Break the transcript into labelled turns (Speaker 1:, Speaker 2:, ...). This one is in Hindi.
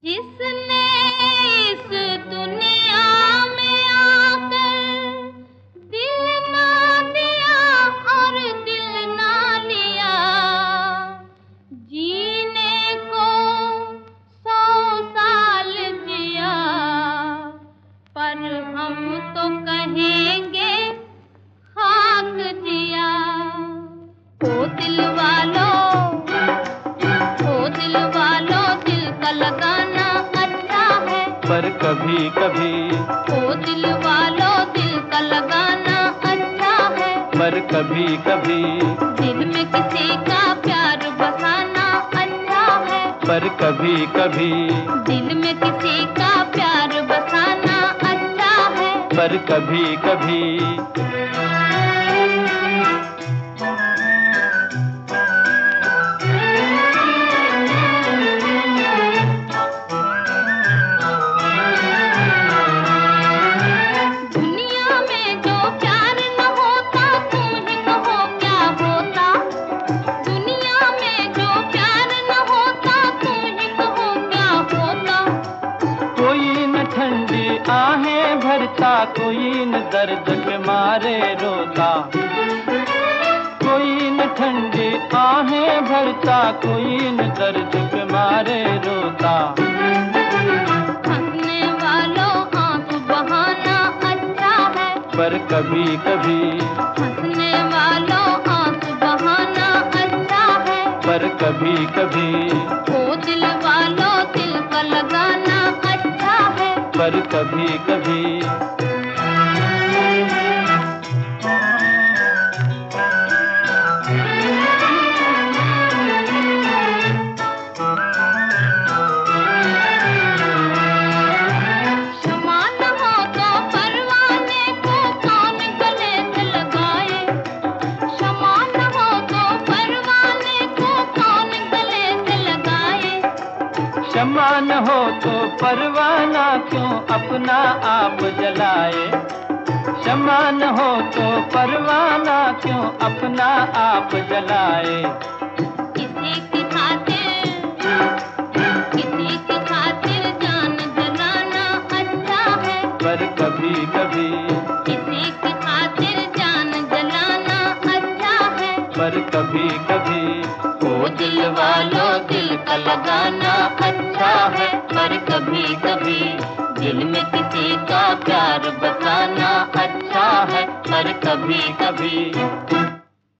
Speaker 1: Listen. कभी कभी
Speaker 2: ओ दिल वालों दिल का लगाना अच्छा है।
Speaker 1: पर कभी कभी
Speaker 2: दिल में किसी का प्यार बसाना अच्छा है।
Speaker 1: पर कभी कभी
Speaker 2: दिल में किसी का प्यार बसाना अच्छा है।
Speaker 1: पर कभी कभी कोई न दर्द के मारे रोता। कोई न ठंडी आहें भरता कोई न दर्द के मारे रोता।
Speaker 2: हंसने वालों आँसू बहाना अच्छा है।
Speaker 1: पर कभी कभी
Speaker 2: हंसने वालों आँसू बहाना अच्छा है।
Speaker 1: पर कभी कभी
Speaker 2: ओ दिल वालों दिल का लगाना अच्छा है।
Speaker 1: पर कभी कभी
Speaker 2: न हो तो परवाना
Speaker 1: क्यों अपना आप जलाए? क्षमा न हो तो परवाना क्यों अपना आप जलाए?
Speaker 2: किसी की खातिर किसी की खातिर जान जलाना अच्छा है।
Speaker 1: पर कभी कभी
Speaker 2: किसी की खातिर जान जलाना अच्छा है।
Speaker 1: पर कभी कभी
Speaker 2: ओ दिल वालों दिल का लगाना अच्छा है। पर कभी कभी दिल में किसी का प्यार है पर कभी कभी